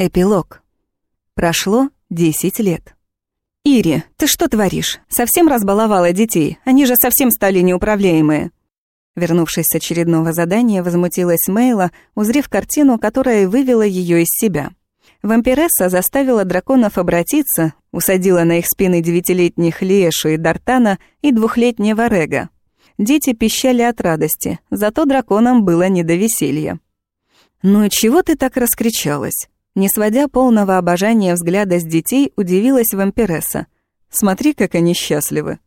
Эпилог. Прошло 10 лет. «Ири, ты что творишь? Совсем разбаловала детей? Они же совсем стали неуправляемые». Вернувшись с очередного задания, возмутилась Мейла, узрев картину, которая вывела ее из себя. Вампиресса заставила драконов обратиться, усадила на их спины девятилетних Лешу и Дартана и двухлетнего Рега. Дети пищали от радости, зато драконам было не до веселья. «Ну и чего ты так раскричалась?» Не сводя полного обожания взгляда с детей, удивилась вампиресса. «Смотри, как они счастливы».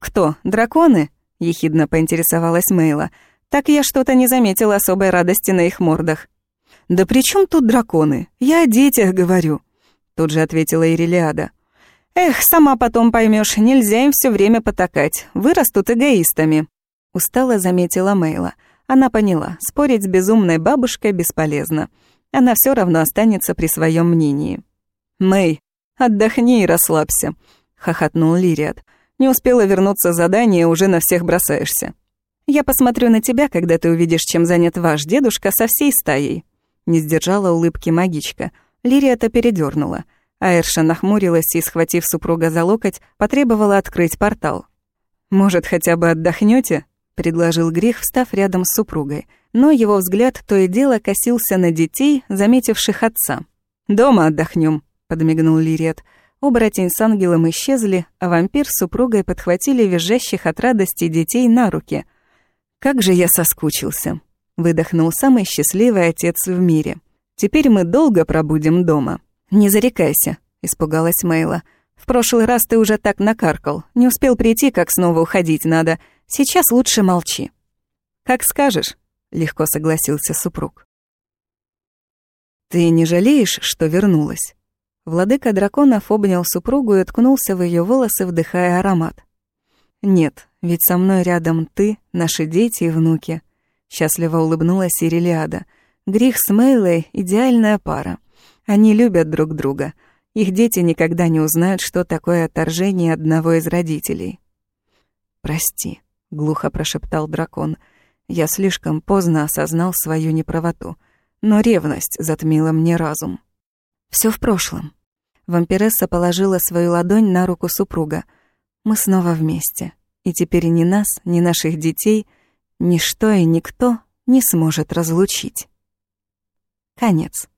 «Кто, драконы?» — ехидно поинтересовалась Мейла. «Так я что-то не заметила особой радости на их мордах». «Да при чем тут драконы? Я о детях говорю», — тут же ответила Ирелиада. «Эх, сама потом поймешь, нельзя им все время потакать, вырастут эгоистами», — устало заметила Мейла. Она поняла, спорить с безумной бабушкой бесполезно она все равно останется при своем мнении. «Мэй, отдохни и расслабься», — хохотнул Лириат. «Не успела вернуться с задания, уже на всех бросаешься». «Я посмотрю на тебя, когда ты увидишь, чем занят ваш дедушка со всей стаей», — не сдержала улыбки магичка. Лириата передернула. Аэрша нахмурилась и, схватив супруга за локоть, потребовала открыть портал. «Может, хотя бы отдохнете? Предложил Грех, встав рядом с супругой — но его взгляд то и дело косился на детей, заметивших отца. «Дома отдохнем, подмигнул Лириет. Оборотень с ангелом исчезли, а вампир с супругой подхватили визжащих от радости детей на руки. «Как же я соскучился!» — выдохнул самый счастливый отец в мире. «Теперь мы долго пробудем дома». «Не зарекайся», — испугалась Мейла. «В прошлый раз ты уже так накаркал. Не успел прийти, как снова уходить надо. Сейчас лучше молчи». «Как скажешь», легко согласился супруг. «Ты не жалеешь, что вернулась?» Владыка драконов обнял супругу и ткнулся в ее волосы, вдыхая аромат. «Нет, ведь со мной рядом ты, наши дети и внуки», — счастливо улыбнулась Ирелиада. «Грих с Мейлой — идеальная пара. Они любят друг друга. Их дети никогда не узнают, что такое отторжение одного из родителей». «Прости», — глухо прошептал дракон, — я слишком поздно осознал свою неправоту, но ревность затмила мне разум. Все в прошлом. Вампиресса положила свою ладонь на руку супруга. Мы снова вместе. И теперь ни нас, ни наших детей, ничто и никто не сможет разлучить. Конец.